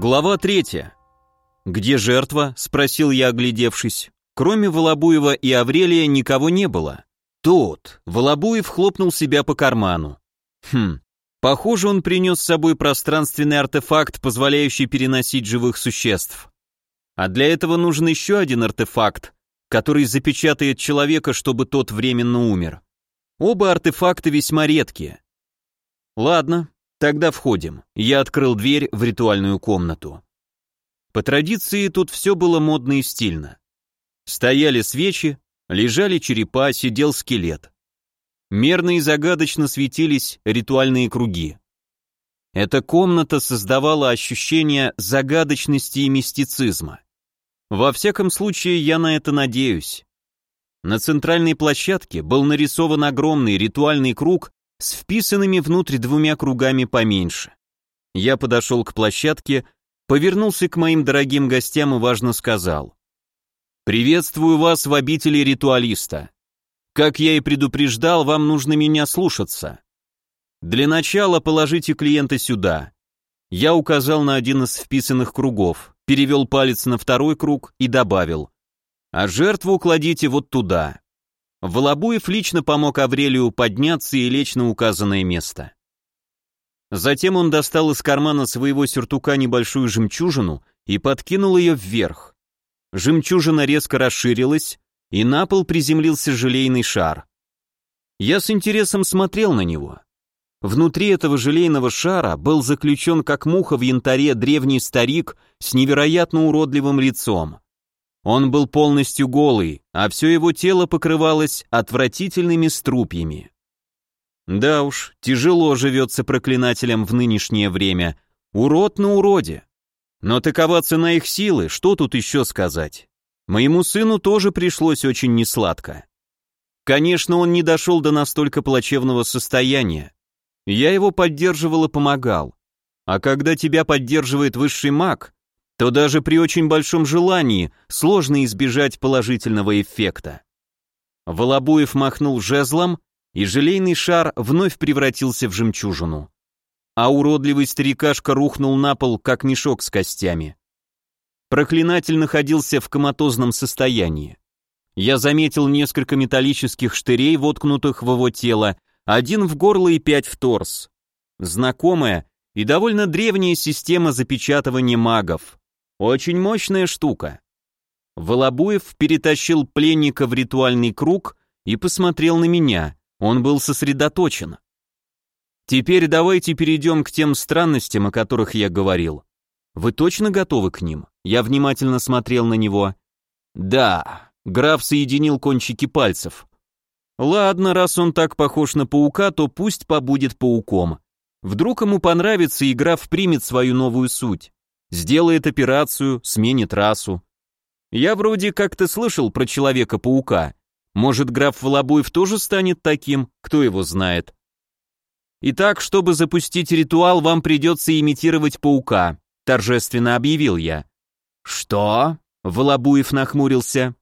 Глава третья. «Где жертва?» — спросил я, оглядевшись. Кроме Волобуева и Аврелия никого не было. Тут Волобуев хлопнул себя по карману. Хм, похоже, он принес с собой пространственный артефакт, позволяющий переносить живых существ. А для этого нужен еще один артефакт, который запечатает человека, чтобы тот временно умер. Оба артефакта весьма редкие. Ладно, тогда входим. Я открыл дверь в ритуальную комнату. По традиции тут все было модно и стильно. Стояли свечи, лежали черепа, сидел скелет. Мерно и загадочно светились ритуальные круги. Эта комната создавала ощущение загадочности и мистицизма. Во всяком случае, я на это надеюсь. На центральной площадке был нарисован огромный ритуальный круг с вписанными внутрь двумя кругами поменьше. Я подошел к площадке, повернулся к моим дорогим гостям и важно сказал. «Приветствую вас в обители ритуалиста. Как я и предупреждал, вам нужно меня слушаться. Для начала положите клиента сюда». Я указал на один из вписанных кругов, перевел палец на второй круг и добавил. «А жертву кладите вот туда». Волобуев лично помог Аврелию подняться и лечь на указанное место. Затем он достал из кармана своего сюртука небольшую жемчужину и подкинул ее вверх. Жемчужина резко расширилась, и на пол приземлился желейный шар. Я с интересом смотрел на него. Внутри этого желейного шара был заключен как муха в янтаре древний старик с невероятно уродливым лицом. Он был полностью голый, а все его тело покрывалось отвратительными струпьями. Да уж, тяжело живется проклинателям в нынешнее время. Урод на уроде. Но такова цена их силы, что тут еще сказать? Моему сыну тоже пришлось очень несладко. Конечно, он не дошел до настолько плачевного состояния. Я его поддерживал и помогал. А когда тебя поддерживает высший маг, то даже при очень большом желании сложно избежать положительного эффекта. Волобуев махнул жезлом, и желейный шар вновь превратился в жемчужину. А уродливый старикашка рухнул на пол, как мешок с костями. Проклинатель находился в коматозном состоянии. Я заметил несколько металлических штырей, воткнутых в его тело, один в горло и пять в торс. Знакомая и довольно древняя система запечатывания магов. Очень мощная штука. Волобуев перетащил пленника в ритуальный круг и посмотрел на меня. Он был сосредоточен. Теперь давайте перейдем к тем странностям, о которых я говорил. Вы точно готовы к ним? Я внимательно смотрел на него. Да, граф соединил кончики пальцев. Ладно, раз он так похож на паука, то пусть побудет пауком. Вдруг ему понравится и граф примет свою новую суть. Сделает операцию, сменит расу. Я вроде как-то слышал про Человека-паука. Может, граф Волобуев тоже станет таким, кто его знает. Итак, чтобы запустить ритуал, вам придется имитировать паука, торжественно объявил я. Что? Волобуев нахмурился.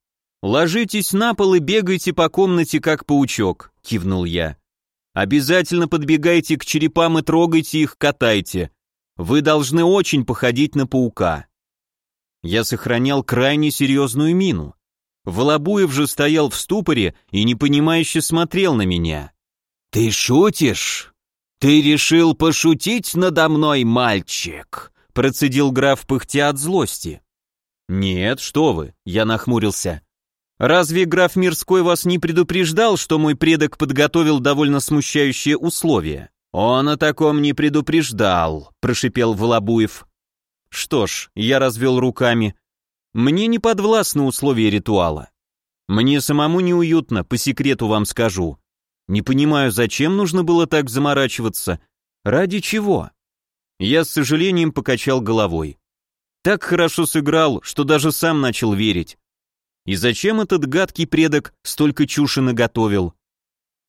Ложитесь на пол и бегайте по комнате, как паучок, кивнул я. Обязательно подбегайте к черепам и трогайте их, катайте. Вы должны очень походить на паука. Я сохранял крайне серьезную мину. Волобуев же стоял в ступоре и непонимающе смотрел на меня. «Ты шутишь? Ты решил пошутить надо мной, мальчик?» процедил граф пыхтя от злости. «Нет, что вы», — я нахмурился. «Разве граф Мирской вас не предупреждал, что мой предок подготовил довольно смущающие условия?» «Он о таком не предупреждал», — прошипел Волобуев. «Что ж», — я развел руками, мне не подвластны условия ритуала. Мне самому неуютно, по секрету вам скажу. Не понимаю, зачем нужно было так заморачиваться. Ради чего? Я с сожалением покачал головой. Так хорошо сыграл, что даже сам начал верить. И зачем этот гадкий предок столько чуши наготовил?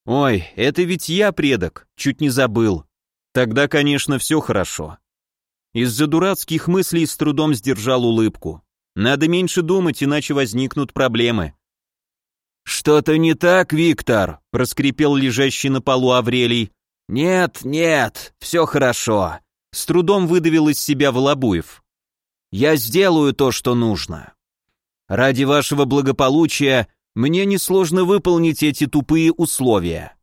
Ой, это ведь я предок, чуть не забыл. Тогда, конечно, все хорошо. Из-за дурацких мыслей с трудом сдержал улыбку. Надо меньше думать, иначе возникнут проблемы. «Что-то не так, Виктор?» — проскрипел лежащий на полу Аврелий. «Нет, нет, все хорошо», — с трудом выдавил из себя Волобуев. Я сделаю то, что нужно. Ради вашего благополучия мне несложно выполнить эти тупые условия».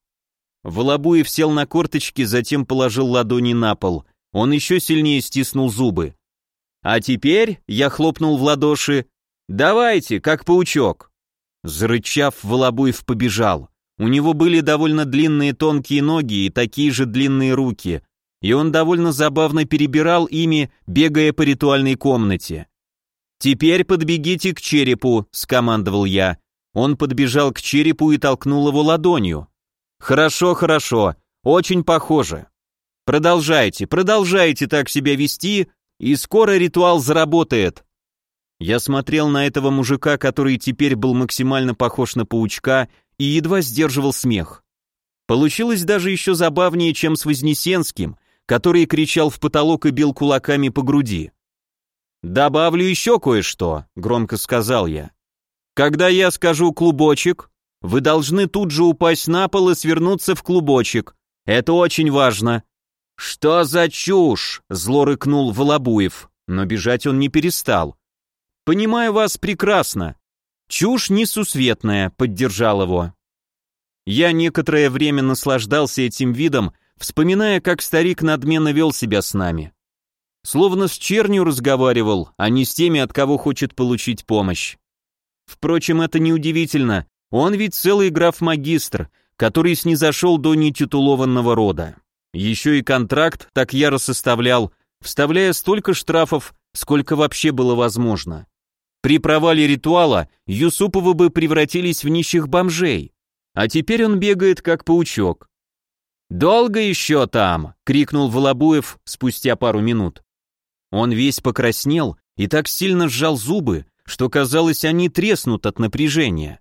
Волобуев сел на корточки, затем положил ладони на пол. Он еще сильнее стиснул зубы. «А теперь», — я хлопнул в ладоши, — «давайте, как паучок». Зарычав, Волобуев побежал. У него были довольно длинные тонкие ноги и такие же длинные руки, и он довольно забавно перебирал ими, бегая по ритуальной комнате. «Теперь подбегите к черепу», — скомандовал я. Он подбежал к черепу и толкнул его ладонью. «Хорошо, хорошо, очень похоже. Продолжайте, продолжайте так себя вести, и скоро ритуал заработает». Я смотрел на этого мужика, который теперь был максимально похож на паучка, и едва сдерживал смех. Получилось даже еще забавнее, чем с Вознесенским, который кричал в потолок и бил кулаками по груди. «Добавлю еще кое-что», — громко сказал я. «Когда я скажу «клубочек», вы должны тут же упасть на пол и свернуться в клубочек. Это очень важно». «Что за чушь?» — зло рыкнул Волобуев, но бежать он не перестал. «Понимаю вас прекрасно. Чушь несусветная», — поддержал его. Я некоторое время наслаждался этим видом, вспоминая, как старик надменно вел себя с нами. Словно с чернью разговаривал, а не с теми, от кого хочет получить помощь. Впрочем, это неудивительно, он ведь целый граф-магистр, который снизошел до нетитулованного рода. Еще и контракт так яро составлял, вставляя столько штрафов, сколько вообще было возможно. При провале ритуала Юсуповы бы превратились в нищих бомжей, а теперь он бегает как паучок. «Долго еще там?» — крикнул Волобуев спустя пару минут. Он весь покраснел и так сильно сжал зубы, что казалось, они треснут от напряжения.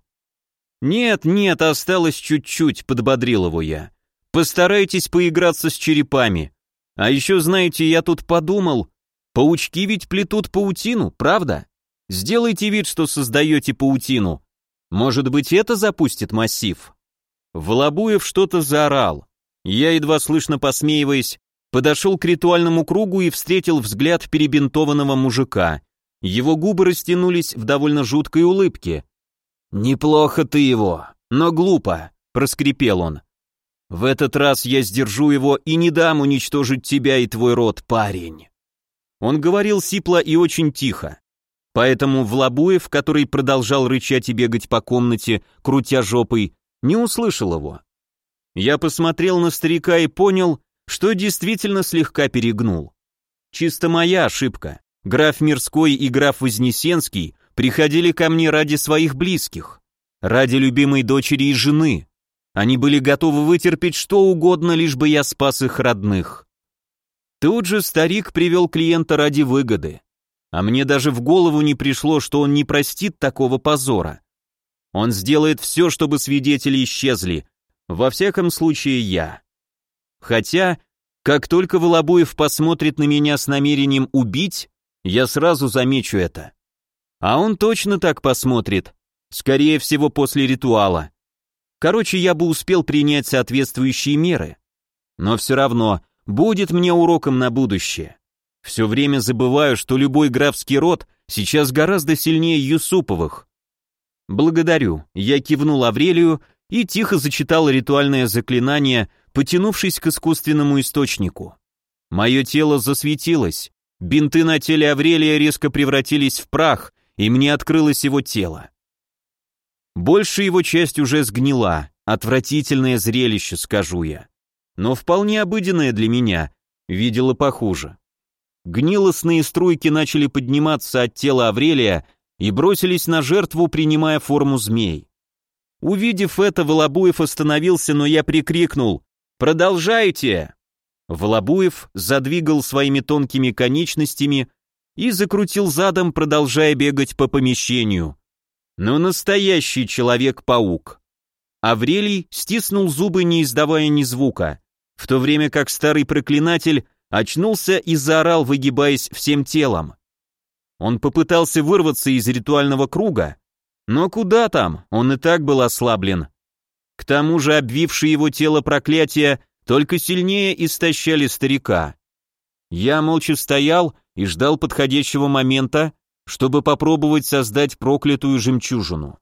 «Нет, нет, осталось чуть-чуть», — подбодрил его я. «Постарайтесь поиграться с черепами. А еще, знаете, я тут подумал, паучки ведь плетут паутину, правда? Сделайте вид, что создаете паутину. Может быть, это запустит массив?» Волобуев что-то заорал. Я, едва слышно посмеиваясь, подошел к ритуальному кругу и встретил взгляд перебинтованного мужика. Его губы растянулись в довольно жуткой улыбке. «Неплохо ты его, но глупо», — проскрипел он. «В этот раз я сдержу его и не дам уничтожить тебя и твой род, парень». Он говорил сипло и очень тихо. Поэтому Влабуев, который продолжал рычать и бегать по комнате, крутя жопой, не услышал его. Я посмотрел на старика и понял, что действительно слегка перегнул. Чисто моя ошибка. Граф Мирской и граф Вознесенский приходили ко мне ради своих близких, ради любимой дочери и жены. Они были готовы вытерпеть что угодно, лишь бы я спас их родных. Тут же старик привел клиента ради выгоды. А мне даже в голову не пришло, что он не простит такого позора. Он сделает все, чтобы свидетели исчезли, во всяком случае, я. Хотя, как только Волобуев посмотрит на меня с намерением убить, я сразу замечу это. А он точно так посмотрит, скорее всего, после ритуала. Короче, я бы успел принять соответствующие меры. Но все равно, будет мне уроком на будущее. Все время забываю, что любой графский род сейчас гораздо сильнее Юсуповых. Благодарю, я кивнул Аврелию и тихо зачитал ритуальное заклинание, потянувшись к искусственному источнику. Мое тело засветилось, бинты на теле Аврелия резко превратились в прах, и мне открылось его тело. Большая его часть уже сгнила, отвратительное зрелище, скажу я. Но вполне обыденное для меня, видела похуже. Гнилостные струйки начали подниматься от тела Аврелия и бросились на жертву, принимая форму змей. Увидев это, Волобуев остановился, но я прикрикнул «Продолжайте!». Волобуев задвигал своими тонкими конечностями и закрутил задом, продолжая бегать по помещению. Но настоящий человек-паук. Аврелий стиснул зубы, не издавая ни звука, в то время как старый проклинатель очнулся и заорал, выгибаясь всем телом. Он попытался вырваться из ритуального круга, но куда там, он и так был ослаблен. К тому же обвившие его тело проклятия только сильнее истощали старика. Я молча стоял и ждал подходящего момента, чтобы попробовать создать проклятую жемчужину.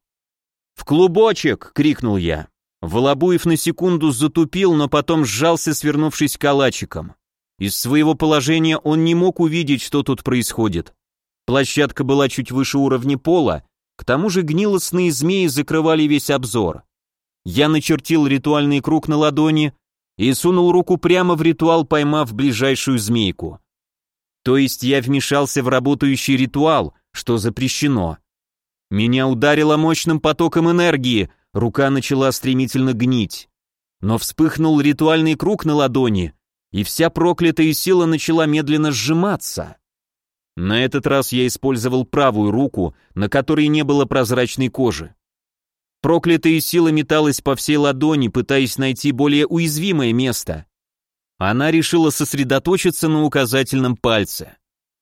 «В клубочек!» — крикнул я. Волобуев на секунду затупил, но потом сжался, свернувшись калачиком. Из своего положения он не мог увидеть, что тут происходит. Площадка была чуть выше уровня пола, к тому же гнилостные змеи закрывали весь обзор. Я начертил ритуальный круг на ладони и сунул руку прямо в ритуал, поймав ближайшую змейку. То есть я вмешался в работающий ритуал, что запрещено. Меня ударило мощным потоком энергии, рука начала стремительно гнить. Но вспыхнул ритуальный круг на ладони, и вся проклятая сила начала медленно сжиматься. На этот раз я использовал правую руку, на которой не было прозрачной кожи. Проклятая сила металась по всей ладони, пытаясь найти более уязвимое место. Она решила сосредоточиться на указательном пальце.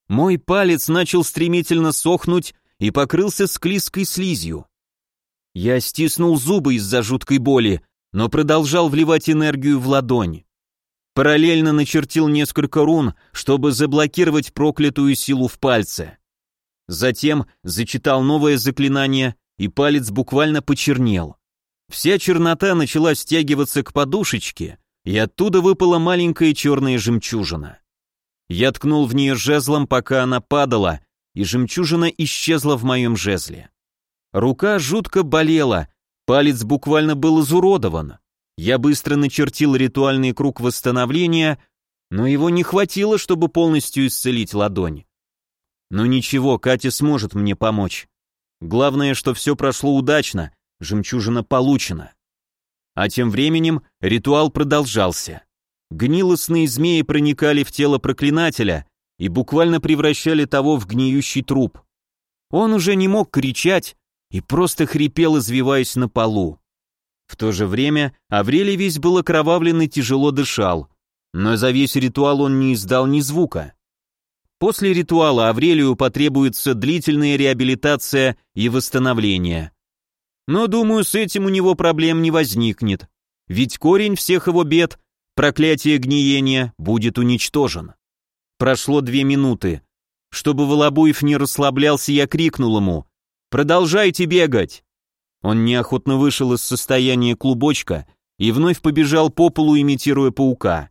Мой палец начал стремительно сохнуть и покрылся склизкой слизью. Я стиснул зубы из-за жуткой боли, но продолжал вливать энергию в ладонь. Параллельно начертил несколько рун, чтобы заблокировать проклятую силу в пальце. Затем зачитал новое заклинание, и палец буквально почернел. Вся чернота начала стягиваться к подушечке, и оттуда выпала маленькая черная жемчужина. Я ткнул в нее жезлом, пока она падала, и жемчужина исчезла в моем жезле. Рука жутко болела, палец буквально был изуродован. Я быстро начертил ритуальный круг восстановления, но его не хватило, чтобы полностью исцелить ладонь. Но ничего, Катя сможет мне помочь. Главное, что все прошло удачно, жемчужина получена. А тем временем ритуал продолжался. Гнилостные змеи проникали в тело проклинателя и буквально превращали того в гниющий труп. Он уже не мог кричать и просто хрипел, извиваясь на полу. В то же время Аврелий весь был окровавлен и тяжело дышал, но за весь ритуал он не издал ни звука. После ритуала Аврелию потребуется длительная реабилитация и восстановление. Но, думаю, с этим у него проблем не возникнет, ведь корень всех его бед, проклятие гниения, будет уничтожен. Прошло две минуты. Чтобы Волобуев не расслаблялся, я крикнул ему «Продолжайте бегать!» Он неохотно вышел из состояния клубочка и вновь побежал по полу, имитируя паука.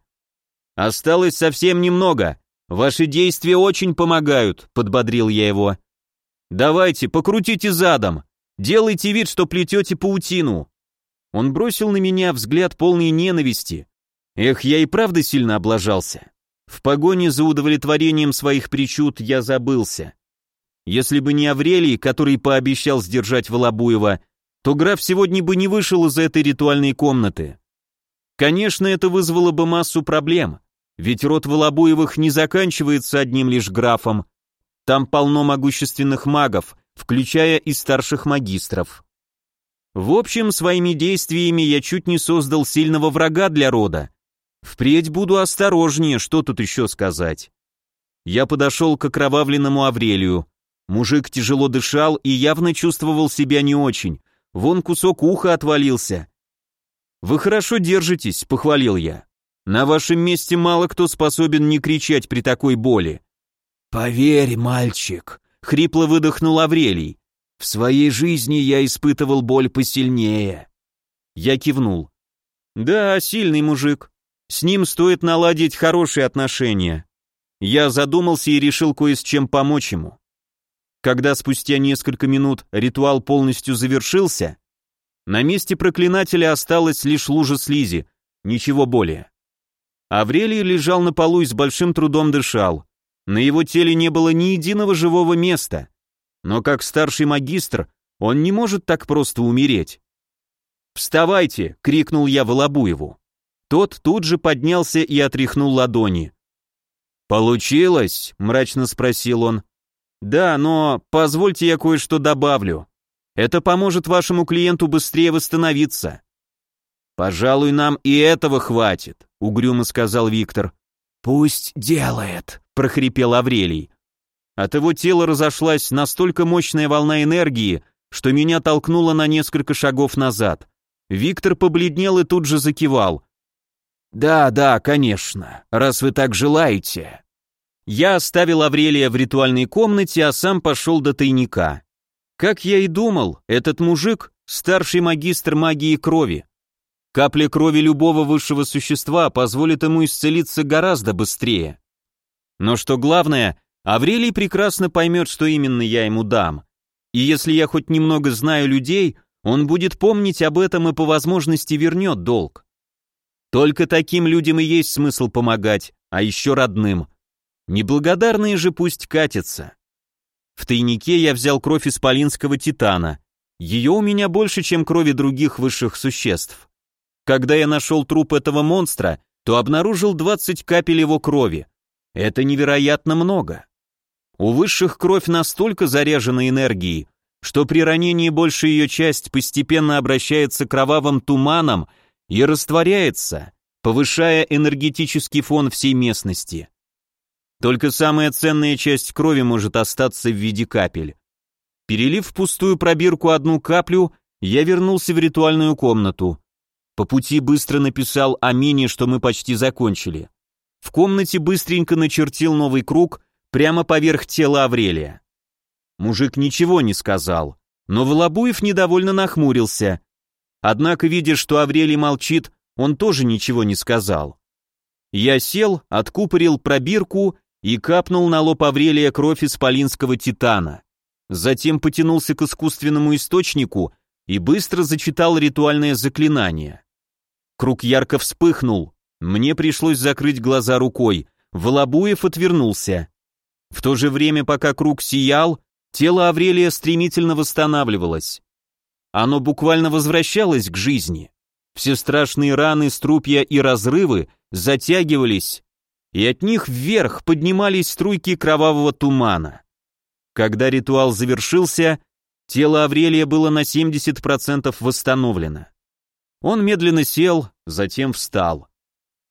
«Осталось совсем немного», «Ваши действия очень помогают», — подбодрил я его. «Давайте, покрутите задом. Делайте вид, что плетете паутину». Он бросил на меня взгляд полный ненависти. Эх, я и правда сильно облажался. В погоне за удовлетворением своих причуд я забылся. Если бы не Аврелий, который пообещал сдержать Волобуева, то граф сегодня бы не вышел из этой ритуальной комнаты. Конечно, это вызвало бы массу проблем. Ведь род Волобуевых не заканчивается одним лишь графом. Там полно могущественных магов, включая и старших магистров. В общем, своими действиями я чуть не создал сильного врага для рода. Впредь буду осторожнее, что тут еще сказать. Я подошел к окровавленному Аврелию. Мужик тяжело дышал и явно чувствовал себя не очень. Вон кусок уха отвалился. «Вы хорошо держитесь», — похвалил я. На вашем месте мало кто способен не кричать при такой боли. Поверь, мальчик, хрипло выдохнул Аврелий. В своей жизни я испытывал боль посильнее. Я кивнул. Да, сильный мужик. С ним стоит наладить хорошие отношения. Я задумался и решил кое с чем помочь ему. Когда спустя несколько минут ритуал полностью завершился, на месте проклинателя осталась лишь лужа слизи, ничего более. Аврелий лежал на полу и с большим трудом дышал. На его теле не было ни единого живого места. Но как старший магистр, он не может так просто умереть. «Вставайте!» — крикнул я Волобуеву. Тот тут же поднялся и отряхнул ладони. «Получилось?» — мрачно спросил он. «Да, но позвольте я кое-что добавлю. Это поможет вашему клиенту быстрее восстановиться. «Пожалуй, нам и этого хватит», — угрюмо сказал Виктор. «Пусть делает», — прохрипел Аврелий. От его тела разошлась настолько мощная волна энергии, что меня толкнуло на несколько шагов назад. Виктор побледнел и тут же закивал. «Да, да, конечно, раз вы так желаете». Я оставил Аврелия в ритуальной комнате, а сам пошел до тайника. Как я и думал, этот мужик — старший магистр магии крови. Капля крови любого высшего существа позволит ему исцелиться гораздо быстрее. Но что главное, Аврелий прекрасно поймет, что именно я ему дам. И если я хоть немного знаю людей, он будет помнить об этом и по возможности вернет долг. Только таким людям и есть смысл помогать, а еще родным. Неблагодарные же пусть катятся. В тайнике я взял кровь исполинского титана. Ее у меня больше, чем крови других высших существ. Когда я нашел труп этого монстра, то обнаружил 20 капель его крови. Это невероятно много. У высших кровь настолько заряжена энергией, что при ранении большая ее часть постепенно обращается кровавым туманом и растворяется, повышая энергетический фон всей местности. Только самая ценная часть крови может остаться в виде капель. Перелив в пустую пробирку одну каплю, я вернулся в ритуальную комнату. По пути быстро написал Амине, что мы почти закончили. В комнате быстренько начертил новый круг прямо поверх тела Аврелия. Мужик ничего не сказал, но Волобуев недовольно нахмурился. Однако, видя, что Аврелий молчит, он тоже ничего не сказал. Я сел, откупорил пробирку и капнул на лоб Аврелия кровь исполинского титана. Затем потянулся к искусственному источнику и быстро зачитал ритуальное заклинание. Круг ярко вспыхнул, мне пришлось закрыть глаза рукой, Волобуев отвернулся. В то же время, пока круг сиял, тело Аврелия стремительно восстанавливалось. Оно буквально возвращалось к жизни. Все страшные раны, струпья и разрывы затягивались, и от них вверх поднимались струйки кровавого тумана. Когда ритуал завершился, тело Аврелия было на 70% восстановлено. Он медленно сел, затем встал.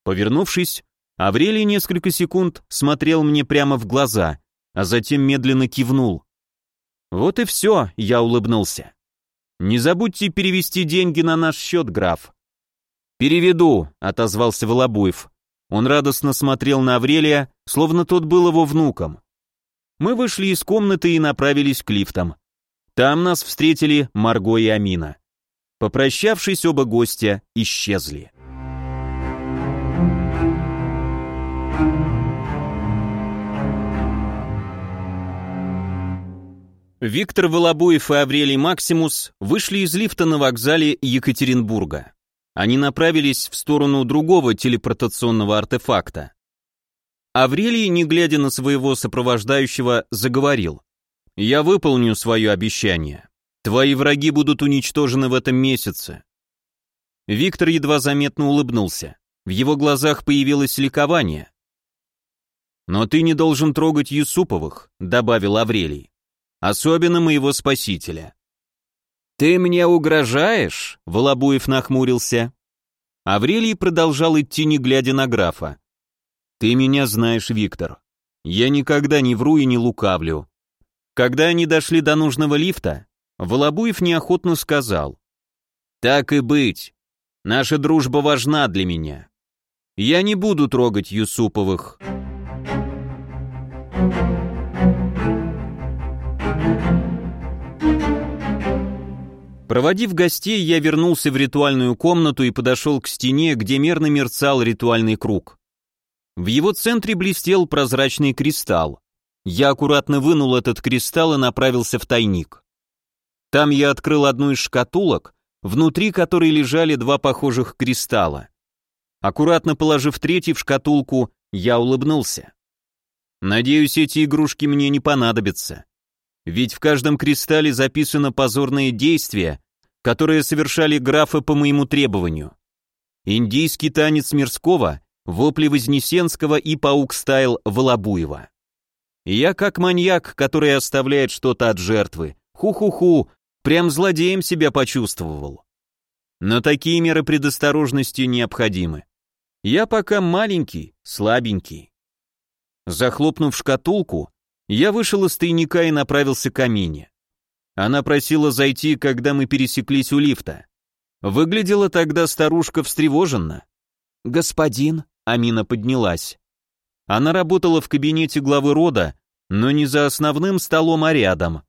Повернувшись, Аврелий несколько секунд смотрел мне прямо в глаза, а затем медленно кивнул. «Вот и все», — я улыбнулся. «Не забудьте перевести деньги на наш счет, граф». «Переведу», — отозвался Волобуев. Он радостно смотрел на Аврелия, словно тот был его внуком. Мы вышли из комнаты и направились к лифтам. Там нас встретили Марго и Амина. Попрощавшись, оба гостя исчезли. Виктор Волобуев и Аврелий Максимус вышли из лифта на вокзале Екатеринбурга. Они направились в сторону другого телепортационного артефакта. Аврелий, не глядя на своего сопровождающего, заговорил. «Я выполню свое обещание. Твои враги будут уничтожены в этом месяце». Виктор едва заметно улыбнулся. В его глазах появилось ликование. «Но ты не должен трогать Юсуповых», — добавил Аврелий. Особенно моего спасителя. «Ты мне угрожаешь?» — Волобуев нахмурился. Аврелий продолжал идти, не глядя на графа. «Ты меня знаешь, Виктор. Я никогда не вру и не лукавлю». Когда они дошли до нужного лифта, Волобуев неохотно сказал. «Так и быть. Наша дружба важна для меня. Я не буду трогать Юсуповых». Проводив гостей, я вернулся в ритуальную комнату и подошел к стене, где мерно мерцал ритуальный круг. В его центре блестел прозрачный кристалл. Я аккуратно вынул этот кристалл и направился в тайник. Там я открыл одну из шкатулок, внутри которой лежали два похожих кристалла. Аккуратно положив третий в шкатулку, я улыбнулся. Надеюсь, эти игрушки мне не понадобятся. Ведь в каждом кристалле записано позорное действие, которое совершали графы по моему требованию. Индийский танец Мирского, вопли Вознесенского и паук-стайл Волобуева. Я как маньяк, который оставляет что-то от жертвы. Ху-ху-ху, прям злодеем себя почувствовал. Но такие меры предосторожности необходимы. Я пока маленький, слабенький. Захлопнув шкатулку, я вышел из тайника и направился к Амине. Она просила зайти, когда мы пересеклись у лифта. Выглядела тогда старушка встревоженно. «Господин», — Амина поднялась. Она работала в кабинете главы рода, но не за основным столом, а рядом.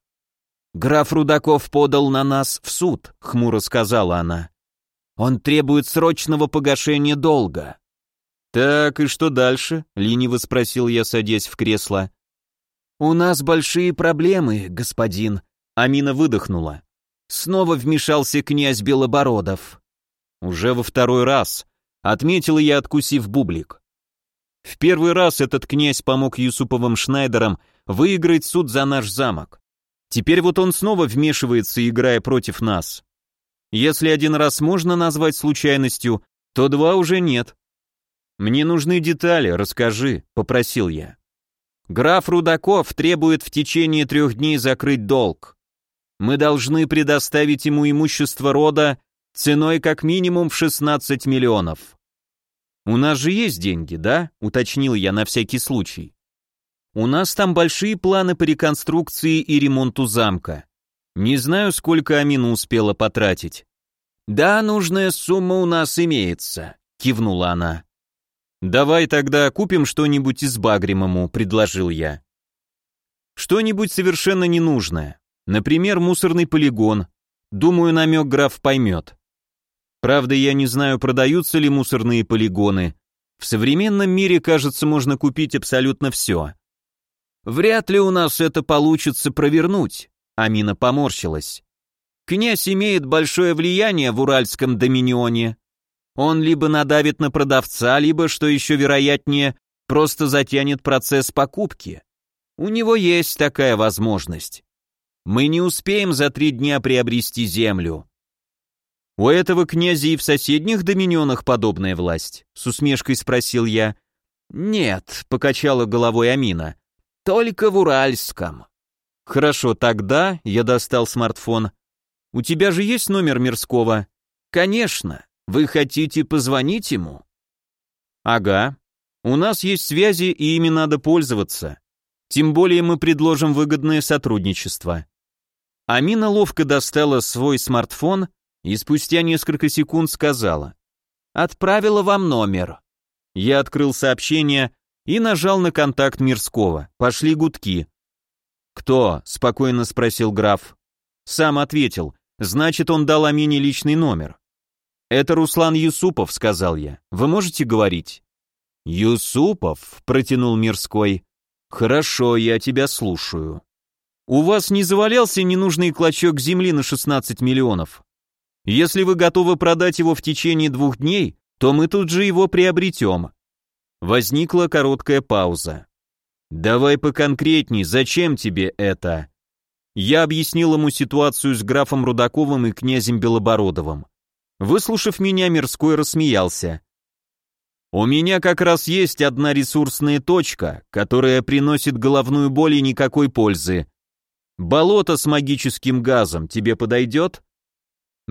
«Граф Рудаков подал на нас в суд», — хмуро сказала она. «Он требует срочного погашения долга». «Так, и что дальше?» — лениво спросил я, садясь в кресло. «У нас большие проблемы, господин», — Амина выдохнула. Снова вмешался князь Белобородов. Уже во второй раз, отметил я, откусив бублик. В первый раз этот князь помог Юсуповым Шнайдерам выиграть суд за наш замок. Теперь вот он снова вмешивается, играя против нас. Если один раз можно назвать случайностью, то два уже нет. «Мне нужны детали, расскажи», — попросил я. «Граф Рудаков требует в течение трех дней закрыть долг. Мы должны предоставить ему имущество рода ценой как минимум в 16 миллионов. У нас же есть деньги, да? Уточнил я на всякий случай. У нас там большие планы по реконструкции и ремонту замка. Не знаю, сколько Амина успела потратить. Да, нужная сумма у нас имеется, кивнула она. Давай тогда купим что-нибудь из Багримому, предложил я. Что-нибудь совершенно ненужное. Например, мусорный полигон. Думаю, намек граф поймет. Правда, я не знаю, продаются ли мусорные полигоны. В современном мире, кажется, можно купить абсолютно все. Вряд ли у нас это получится провернуть, Амина поморщилась. Князь имеет большое влияние в Уральском доминионе. Он либо надавит на продавца, либо, что еще вероятнее, просто затянет процесс покупки. У него есть такая возможность. Мы не успеем за три дня приобрести землю. У этого князя и в соседних доминионах подобная власть? С усмешкой спросил я. Нет, покачала головой Амина. Только в Уральском. Хорошо, тогда я достал смартфон. У тебя же есть номер Мирского? Конечно. Вы хотите позвонить ему? Ага. У нас есть связи, и ими надо пользоваться. Тем более мы предложим выгодное сотрудничество. Амина ловко достала свой смартфон и спустя несколько секунд сказала «Отправила вам номер». Я открыл сообщение и нажал на контакт Мирского. Пошли гудки. «Кто?» — спокойно спросил граф. Сам ответил. «Значит, он дал Амине личный номер». «Это Руслан Юсупов», — сказал я. «Вы можете говорить?» «Юсупов», — протянул Мирской. «Хорошо, я тебя слушаю». У вас не завалялся ненужный клочок земли на 16 миллионов? Если вы готовы продать его в течение двух дней, то мы тут же его приобретем». Возникла короткая пауза. «Давай поконкретней, зачем тебе это?» Я объяснил ему ситуацию с графом Рудаковым и князем Белобородовым. Выслушав меня, Мирской рассмеялся. «У меня как раз есть одна ресурсная точка, которая приносит головную боль и никакой пользы. Болото с магическим газом тебе подойдет?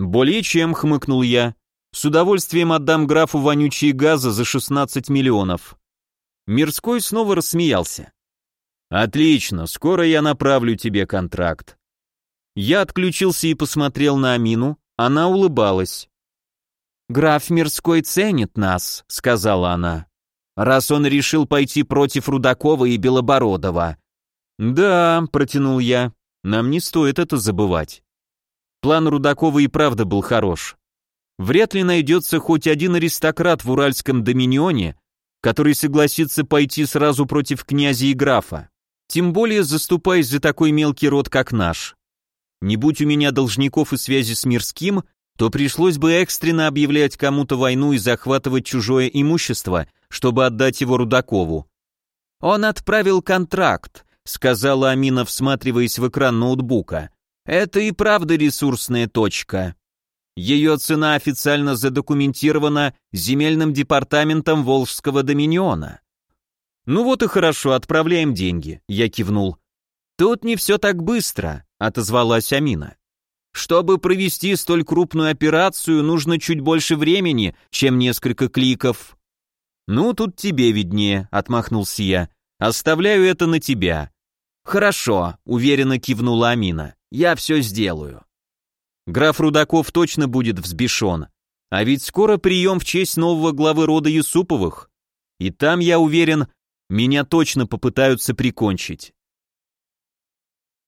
Более чем, хмыкнул я. С удовольствием отдам графу вонючие газы за 16 миллионов. Мирской снова рассмеялся. Отлично, скоро я направлю тебе контракт. Я отключился и посмотрел на Амину, она улыбалась. «Граф Мирской ценит нас», — сказала она. «Раз он решил пойти против Рудакова и Белобородова». «Да», — протянул я, нам не стоит это забывать. План Рудакова и правда был хорош. Вряд ли найдется хоть один аристократ в Уральском доминионе, который согласится пойти сразу против князя и графа, тем более заступаясь за такой мелкий род, как наш. Не будь у меня должников и связи с мирским, то пришлось бы экстренно объявлять кому-то войну и захватывать чужое имущество, чтобы отдать его Рудакову. Он отправил контракт, сказала Амина, всматриваясь в экран ноутбука. Это и правда ресурсная точка. Ее цена официально задокументирована земельным департаментом Волжского доминиона. Ну вот и хорошо, отправляем деньги, я кивнул. Тут не все так быстро, отозвалась Амина. Чтобы провести столь крупную операцию, нужно чуть больше времени, чем несколько кликов. Ну, тут тебе виднее, отмахнулся я. Оставляю это на тебя. Хорошо, уверенно кивнула Амина. Я все сделаю. Граф Рудаков точно будет взбешен. А ведь скоро прием в честь нового главы рода Юсуповых. И там, я уверен, меня точно попытаются прикончить.